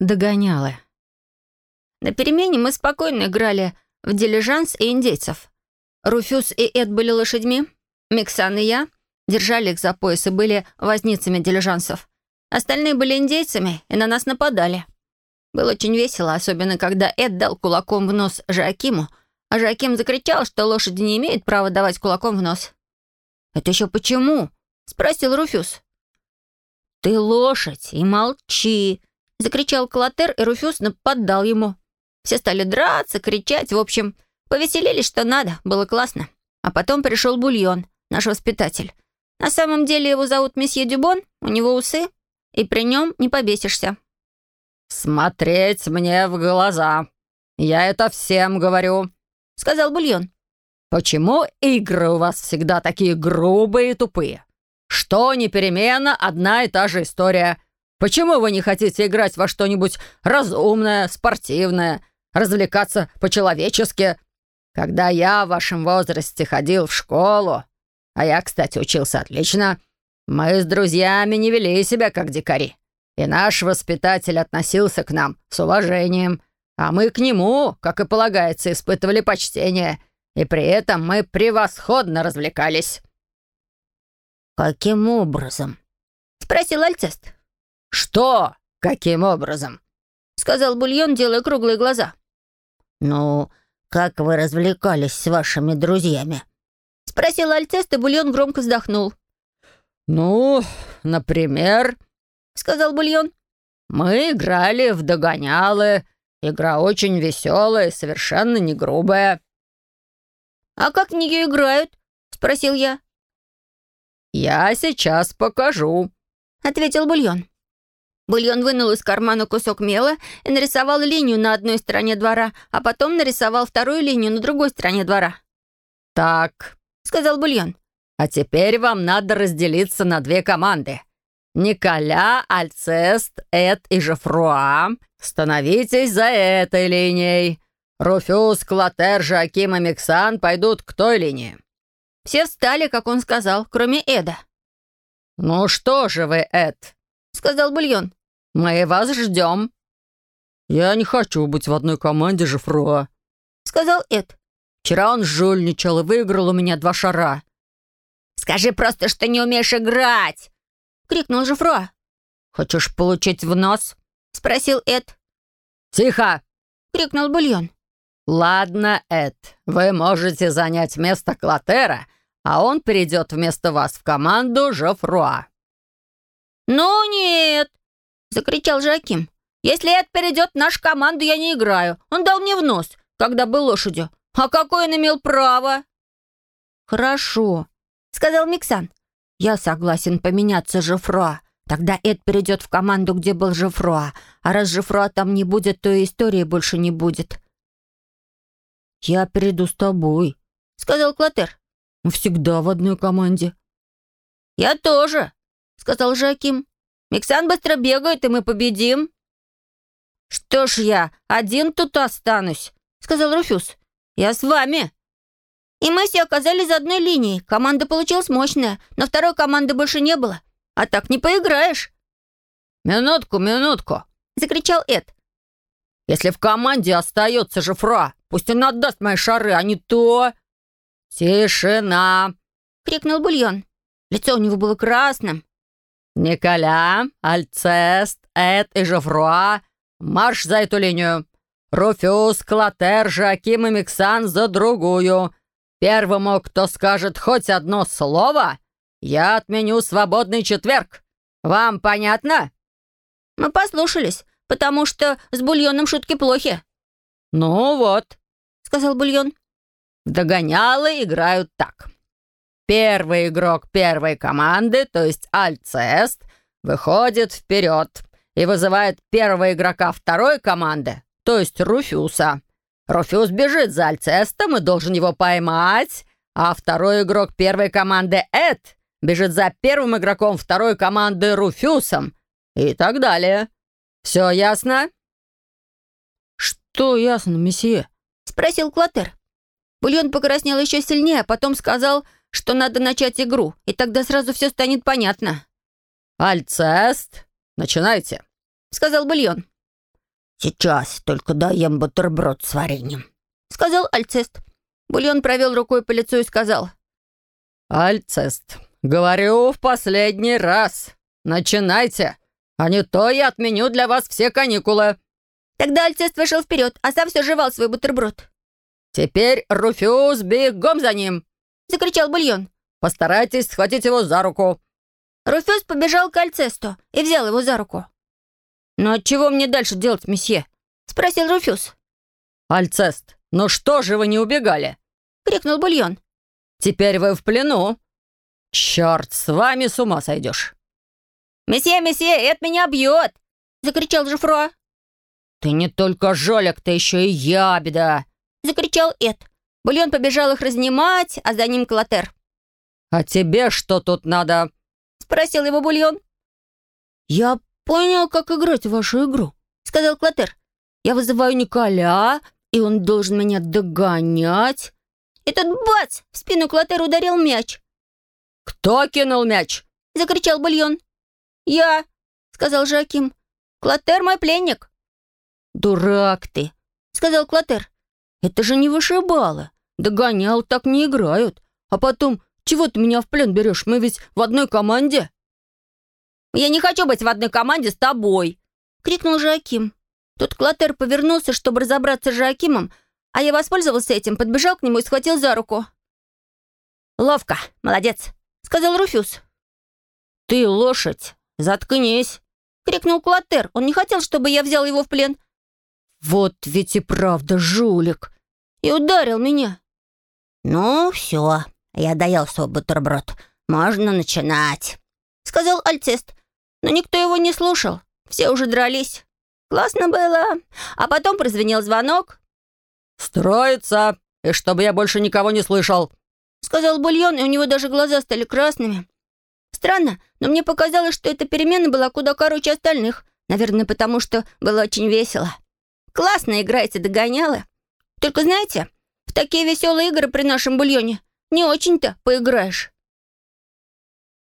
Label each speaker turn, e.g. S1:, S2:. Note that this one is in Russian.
S1: Догонялы.
S2: На перемене мы спокойно играли в дилижанс и индейцев. Руфюс и Эд были лошадьми, Миксан и я держали их за пояс и были возницами дилижансов. Остальные были индейцами и на нас нападали. Было очень весело, особенно когда Эд дал кулаком в нос Жакиму, а Жаким закричал, что лошади не имеют права давать кулаком в нос. «Это еще почему?» — спросил Руфюс. «Ты лошадь и молчи!» — закричал Клотер, и Руфюс нападал ему. Все стали драться, кричать, в общем, повеселились, что надо, было классно. А потом пришел Бульон, наш воспитатель. На самом деле его зовут месье Дюбон, у него усы, и при нем не побесишься.
S3: «Смотреть мне в глаза. Я это всем говорю», — сказал Бульон. «Почему игры у вас всегда такие грубые и тупые? Что не перемена, одна и та же история. Почему вы не хотите играть во что-нибудь разумное, спортивное, развлекаться по-человечески? Когда я в вашем возрасте ходил в школу, а я, кстати, учился отлично, мы с друзьями не вели себя как дикари. И наш воспитатель относился к нам с уважением, а мы к нему, как и полагается, испытывали почтение, и при этом мы превосходно развлекались».
S2: «Каким образом?» — спросил Альцест.
S3: «Что? Каким образом?» — сказал Бульон, делая круглые глаза.
S2: «Ну, как вы развлекались с вашими друзьями?» — спросил Альцест, и Бульон громко вздохнул.
S3: «Ну, например...» — сказал Бульон. «Мы играли в догонялы. Игра очень веселая, совершенно не грубая».
S2: «А как в нее играют?» — спросил я.
S3: «Я сейчас покажу», — ответил Бульон.
S2: Бульон вынул из кармана кусок мела и нарисовал линию на одной стороне двора, а потом нарисовал вторую линию на другой стороне двора.
S3: «Так», — сказал Бульон, — «а теперь вам надо разделиться на две команды. Николя, Альцест, Эд и Жефруа, становитесь за этой линией. Руфюс, Клотер, Жаким и Миксан пойдут к той линии».
S2: Все встали, как он сказал, кроме Эда.
S3: «Ну что же вы, Эд?» — сказал Бульон. «Мы вас ждем». «Я не хочу быть в одной команде Жефруа», — сказал Эд. «Вчера он жульничал и выиграл у меня два шара».
S2: «Скажи просто, что не умеешь играть!» — крикнул Жефруа.
S3: «Хочешь получить в нос?»
S2: — спросил Эд.
S3: «Тихо!»
S2: — крикнул Бульон.
S3: «Ладно, Эд, вы можете занять место Клотера, а он перейдет вместо вас в команду Жофруа».
S2: «Ну нет!» — закричал Жаким. «Если Эд перейдет в нашу команду, я не играю. Он дал мне в нос, когда был лошадью. А какой он имел право?»
S1: «Хорошо», — сказал Миксан. «Я согласен поменяться Жофруа. Тогда Эд перейдет в команду, где был Жофруа. А раз Жофруа там не будет, то и истории больше не будет». «Я перейду с тобой», — сказал Клотер. «Мы всегда в одной команде».
S2: «Я тоже», — сказал Жаким. «Миксан быстро бегает, и мы победим». «Что ж я один тут останусь», — сказал Руфюс. «Я с вами». И мы все оказались за одной линией. Команда получилась мощная, но второй команды больше не было. А так не поиграешь.
S3: «Минутку, минутку!» — закричал Эд. «Если в команде остается Жифра, пусть он отдаст мои шары, а не то...» «Тишина!» — крикнул Бульон. Лицо у него было красным. «Николя, Альцест, Эд и Жофруа, марш за эту линию! Руфюс, Клотер, Жаким и Миксан за другую! Первому, кто скажет хоть одно слово, я отменю свободный четверг! Вам понятно?»
S2: Мы послушались, потому что с бульоном шутки плохи».
S3: «Ну вот», — сказал бульон. «Догонялы играют так. Первый игрок первой команды, то есть Альцест, выходит вперед и вызывает первого игрока второй команды, то есть Руфюса. Руфюс бежит за Альцестом и должен его поймать, а второй игрок первой команды Эд бежит за первым игроком второй команды Руфюсом и так далее. Все ясно?»
S1: «Что ясно, месье?»
S2: — спросил Клотер. Бульон покраснел еще сильнее, а потом сказал что надо начать игру, и тогда сразу все станет понятно».
S3: «Альцест, начинайте», — сказал Бульон.
S1: «Сейчас только даем бутерброд с вареньем», —
S2: сказал Альцест. Бульон провел рукой по лицу и сказал.
S3: «Альцест, говорю в последний раз. Начинайте, а не то я отменю для вас все каникулы».
S2: Тогда Альцест вышел вперед, а сам все жевал свой бутерброд.
S3: «Теперь, Руфюз, бегом за ним!»
S2: — закричал Бульон.
S3: «Постарайтесь схватить его за руку».
S2: Руфюз побежал к Альцесту и взял его за руку. «Ну, а чего мне дальше делать, месье?» — спросил Руфюз.
S3: «Альцест, ну что же вы не убегали?»
S2: — крикнул Бульон.
S3: «Теперь вы в плену. Черт, с вами с ума сойдешь!»
S2: «Месье, месье, это меня бьет!» — закричал Жифро.
S3: «Ты не только жолик, ты еще и ябеда!»
S2: — закричал Эд. Бульон побежал их разнимать, а за ним Клотер.
S3: «А тебе что тут надо?»
S2: — спросил его Бульон. «Я понял, как играть в вашу игру», — сказал Клотер. «Я вызываю Николя, и он должен меня догонять». И тут бац! В спину Клотер ударил мяч.
S3: «Кто кинул мяч?»
S2: — закричал Бульон. «Я», — сказал Жаким. «Клотер мой пленник». «Дурак ты», — сказал Клотер. «Это же не вышибало. Догонял, так не играют. А потом, чего ты меня в плен берешь? Мы ведь в одной команде». «Я не хочу быть в одной команде с тобой!» — крикнул Жаким. Тут Клотер повернулся, чтобы разобраться с Жакимом, а я воспользовался этим, подбежал к нему и схватил за руку. «Ловко, молодец», — сказал Руфюз. «Ты лошадь, заткнись!» — крикнул Клотер. Он не хотел, чтобы я взял его в плен. «Вот ведь и правда жулик!» И ударил меня. «Ну, все, я доел свой бутерброд. Можно начинать», — сказал Альцест. Но никто его не слушал. Все уже дрались. Классно было. А потом прозвенел звонок.
S3: «Строится, и чтобы я больше никого не слышал», —
S2: сказал Бульон, и у него даже глаза стали красными. Странно, но мне показалось, что эта перемена была куда короче остальных. Наверное, потому что было очень весело. Классно играете догонялы. Только знаете, в такие веселые игры при нашем бульоне не очень-то поиграешь.